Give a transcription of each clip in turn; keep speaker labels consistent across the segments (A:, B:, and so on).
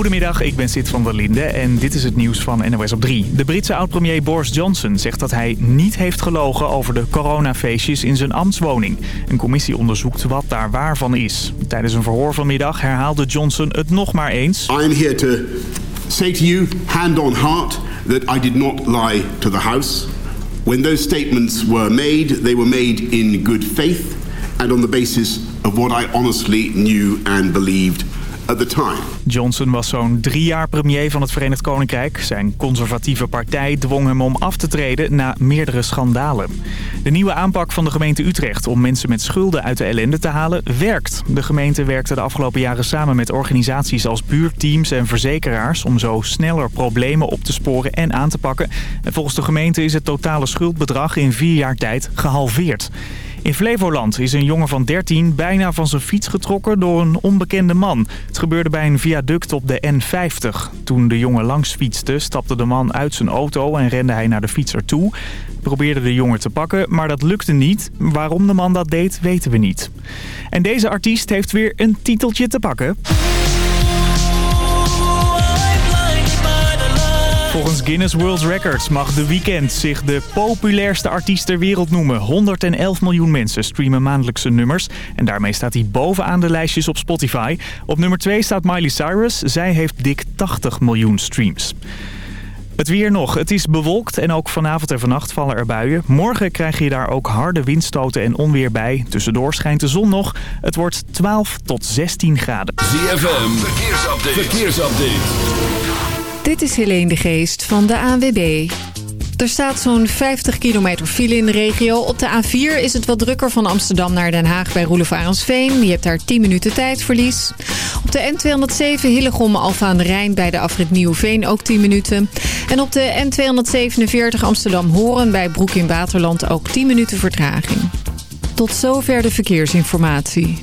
A: Goedemiddag, ik ben Sid van der Linde en dit is het nieuws van NOS op 3. De Britse oud-premier Boris Johnson zegt dat hij niet heeft gelogen over de coronafeestjes in zijn ambtswoning. Een commissie onderzoekt wat daar waar van is. Tijdens een verhoor vanmiddag herhaalde Johnson het nog maar eens.
B: I am here to say to you, hand on heart, that I did not lie to the House. When those statements were made, they were made in good faith and on the basis of what I honestly knew and believed
A: Johnson was zo'n drie jaar premier van het Verenigd Koninkrijk. Zijn conservatieve partij dwong hem om af te treden na meerdere schandalen. De nieuwe aanpak van de gemeente Utrecht om mensen met schulden uit de ellende te halen werkt. De gemeente werkte de afgelopen jaren samen met organisaties als buurteams en verzekeraars... om zo sneller problemen op te sporen en aan te pakken. En volgens de gemeente is het totale schuldbedrag in vier jaar tijd gehalveerd. In Flevoland is een jongen van 13 bijna van zijn fiets getrokken door een onbekende man. Het gebeurde bij een viaduct op de N50. Toen de jongen langs fietste, stapte de man uit zijn auto en rende hij naar de fietser toe. Probeerde de jongen te pakken, maar dat lukte niet. Waarom de man dat deed, weten we niet. En deze artiest heeft weer een titeltje te pakken. Volgens Guinness World Records mag The Weeknd zich de populairste artiest ter wereld noemen. 111 miljoen mensen streamen maandelijks zijn nummers. En daarmee staat hij bovenaan de lijstjes op Spotify. Op nummer 2 staat Miley Cyrus. Zij heeft dik 80 miljoen streams. Het weer nog. Het is bewolkt en ook vanavond en vannacht vallen er buien. Morgen krijg je daar ook harde windstoten en onweer bij. Tussendoor schijnt de zon nog. Het wordt 12 tot 16 graden.
C: ZFM, verkeersupdate. verkeersupdate.
D: Dit is Helene de Geest van de ANWB. Er staat zo'n 50 kilometer file in de regio. Op de A4 is het wat drukker van Amsterdam naar Den Haag bij Roelevarensveen. Je hebt daar 10 minuten tijdverlies. Op de N207 Hillegom Alfa aan de Rijn bij de afrit Nieuwveen ook 10 minuten. En op de N247 Amsterdam Horen bij Broek in Waterland ook 10 minuten vertraging. Tot zover de verkeersinformatie.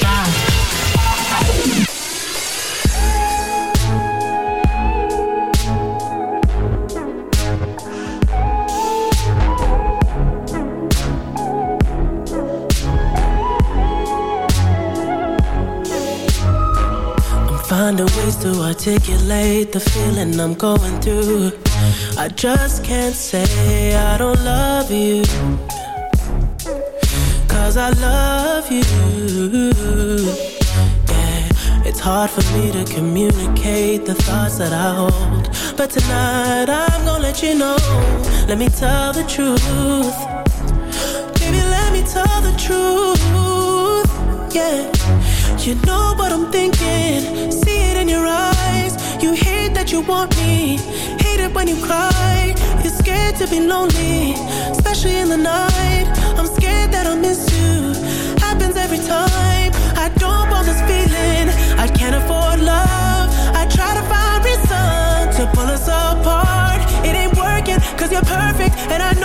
E: Down.
F: Finding ways to articulate the feeling I'm going through. I just can't say I don't love you. Cause I love you. Yeah, it's hard for me to communicate the thoughts that I hold. But tonight I'm gonna let you know. Let me tell the truth. Baby, let me tell the truth. Yeah. You know what I'm thinking, see it in your eyes. You hate that you want me, hate it when you cry. You're scared to be lonely, especially in the night. I'm that I'll miss you, happens every time. I don't want this feeling, I can't afford love. I try to find reason to pull us apart. It ain't working, cause you're perfect, and I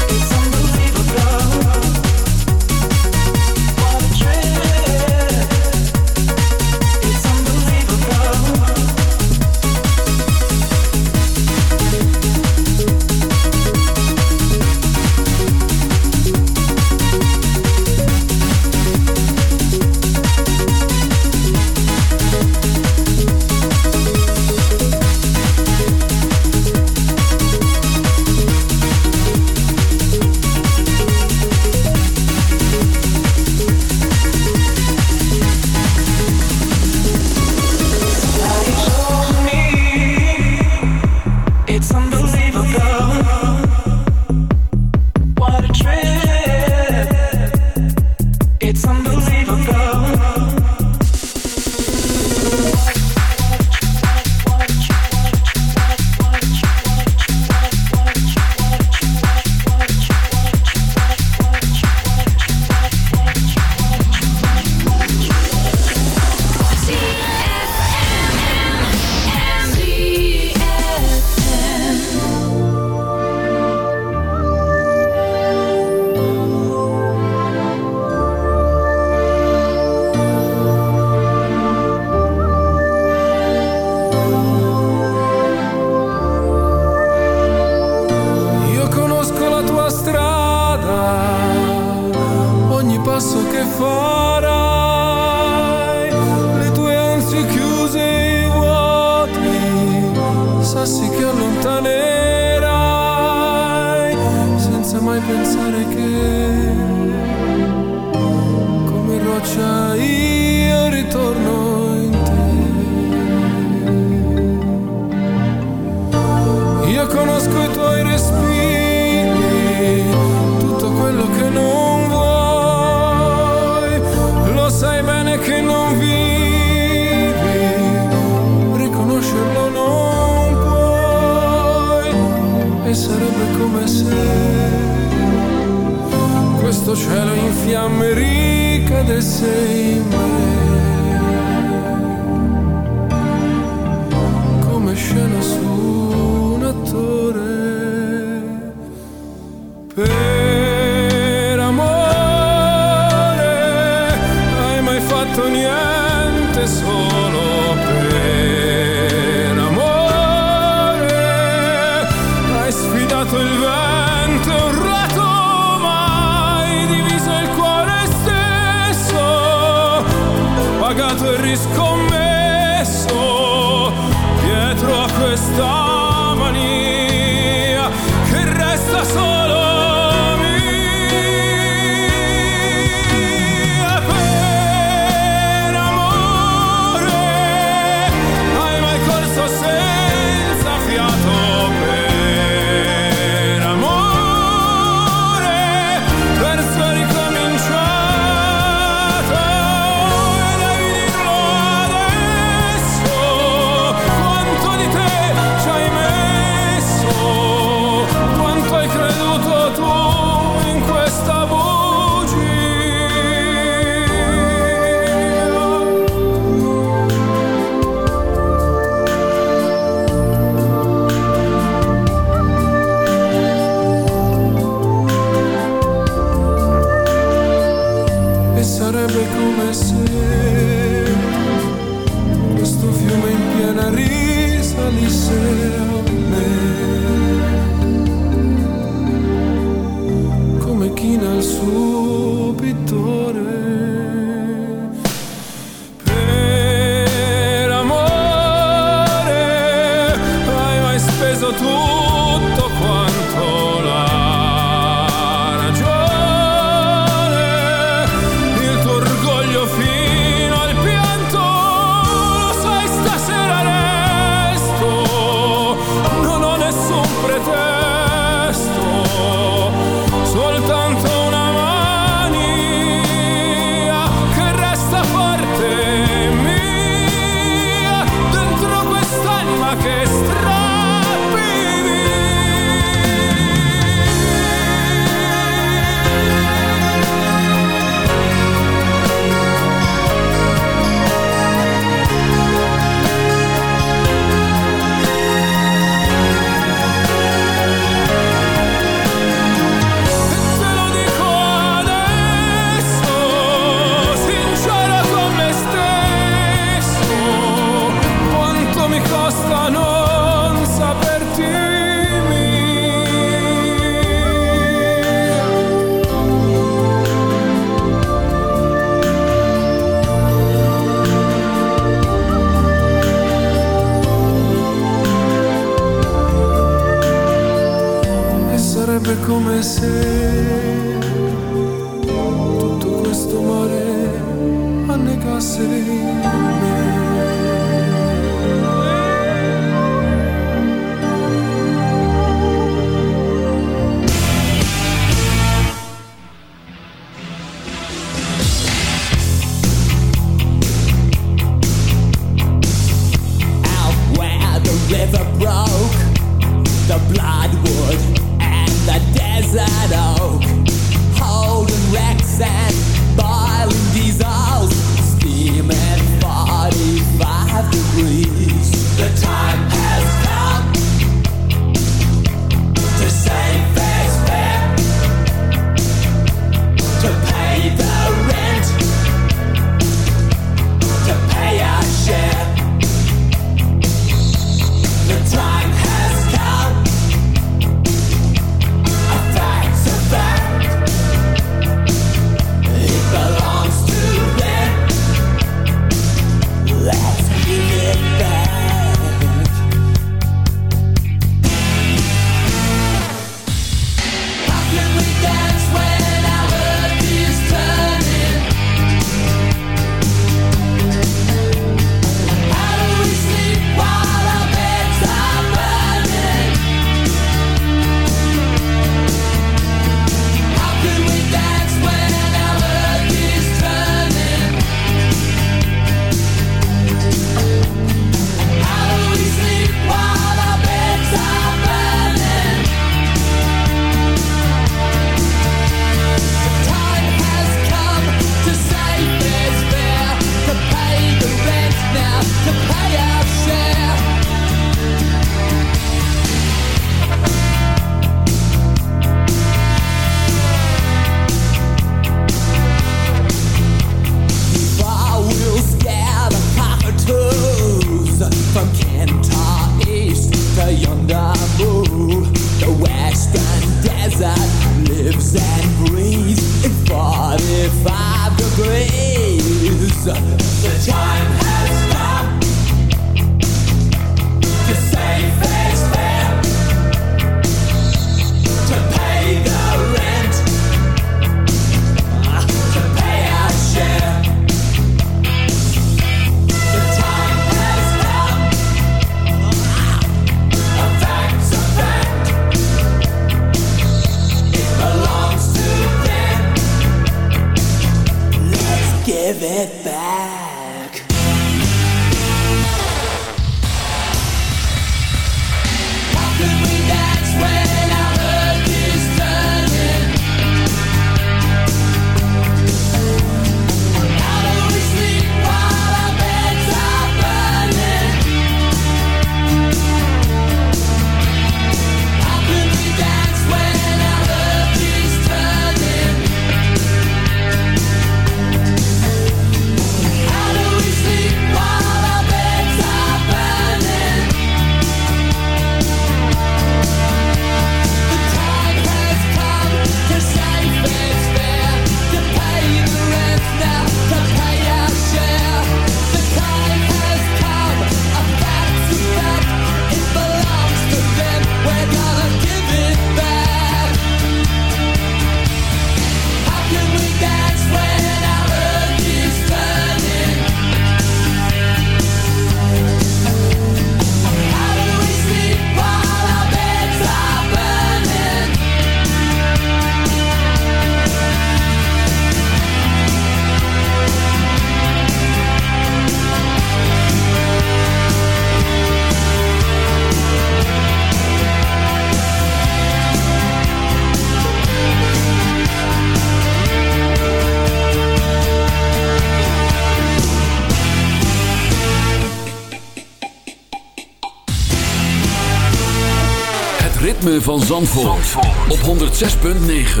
C: ritme van Zandvoort, op 106.9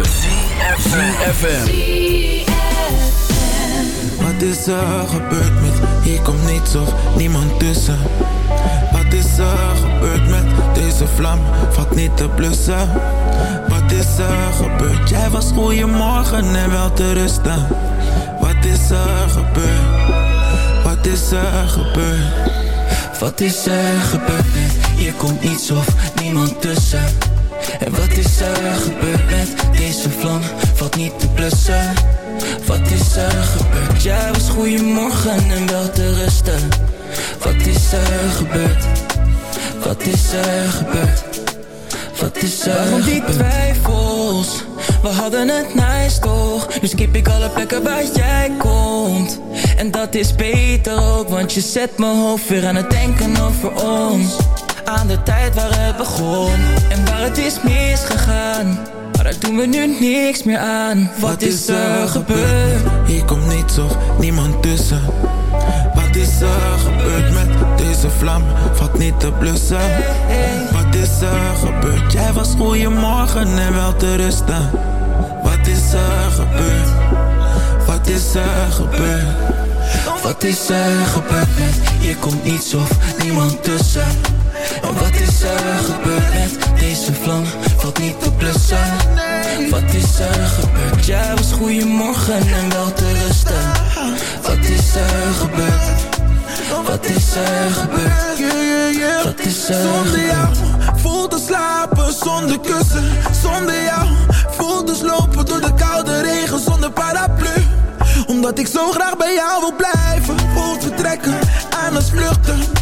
C: CFFM
G: Wat is er gebeurd met, hier komt niets of niemand tussen? Wat is er gebeurd met, deze vlam? Valt niet te blussen. Wat is er gebeurd, jij was goeiemorgen en wel te rusten. Wat is er gebeurd, wat is er gebeurd?
H: Wat is er gebeurd? er komt niets of niemand tussen. En wat is er gebeurd met deze vlam, valt niet te blussen. Wat is er gebeurd, jij ja, was goeiemorgen en wel te rusten. Wat is er gebeurd, wat is er gebeurd? Wat is er Waarom gebeurd? die twijfels, we hadden het nice toch? Nu skip ik alle plekken waar jij komt. En dat is beter ook, want je zet mijn hoofd weer aan het denken over ons. Aan de tijd waar het begon en waar het is misgegaan. Maar daar doen we nu niks meer aan. Wat, is er gebeurd?
G: Hier komt niets of niemand tussen. Wat is er gebeurd met deze vlam? Valt niet te blussen. Wat is er gebeurd? Jij was goeiemorgen en wel te rusten. Wat is er gebeurd? Wat is er gebeurd?
H: Wat is er gebeurd met Je komt niets of niemand tussen En wat is er gebeurd met Deze vlam? Valt niet te blussen. Wat is er gebeurd? Jij was goeiemorgen en wel te rusten. Wat is er gebeurd?
G: Wat is er gebeurd? Wat is er Zonder jou voel te slapen zonder kussen. Zonder jou voel dus lopen door de koude regen zonder paraplu. Omdat ik zo graag bij jou wil blijven Voel vertrekken aan het vluchten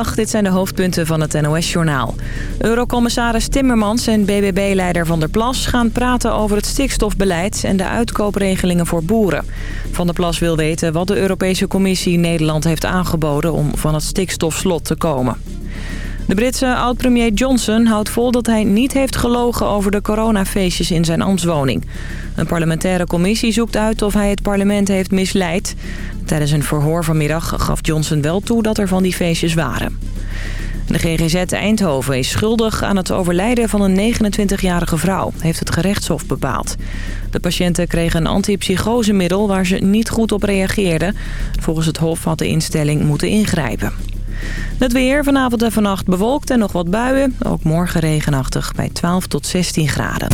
I: Dit zijn de hoofdpunten van het NOS-journaal. Eurocommissaris Timmermans en BBB-leider Van der Plas gaan praten over het stikstofbeleid en de uitkoopregelingen voor boeren. Van der Plas wil weten wat de Europese Commissie Nederland heeft aangeboden om van het stikstofslot te komen. De Britse oud-premier Johnson houdt vol dat hij niet heeft gelogen over de coronafeestjes in zijn ambtswoning. Een parlementaire commissie zoekt uit of hij het parlement heeft misleid. Tijdens een verhoor vanmiddag gaf Johnson wel toe dat er van die feestjes waren. De GGZ Eindhoven is schuldig aan het overlijden van een 29-jarige vrouw, heeft het gerechtshof bepaald. De patiënten kregen een antipsychosemiddel waar ze niet goed op reageerden. Volgens het hof had de instelling moeten ingrijpen. Het weer vanavond en vannacht bewolkt en nog wat buien. Ook morgen regenachtig bij 12 tot 16 graden.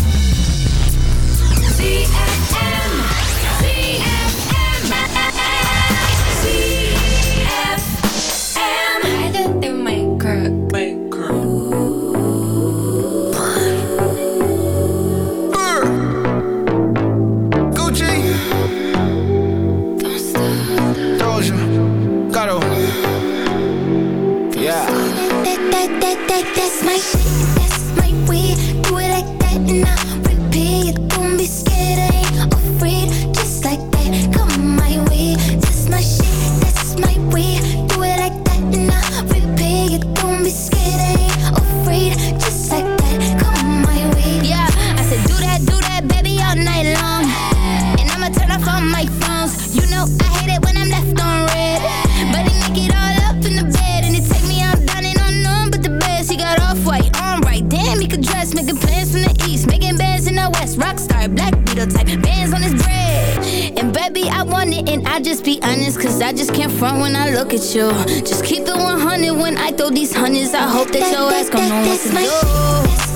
J: Cause I just can't front when I look at you. Just keep it 100 when I throw these hundreds. I hope that your ass gon' know what
K: to do.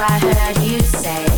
E: I heard you say.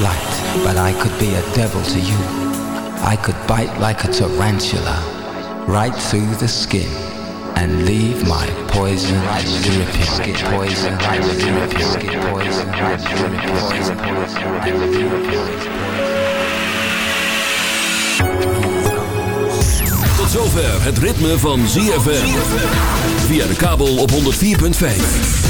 L: Light, but I could be a devil to you. I could bite like a tarantula, right through the skin, and leave my poison dripping. Poison dripping. Poison
C: Tot zover het ritme van ZFM. Via de kabel op 104.5.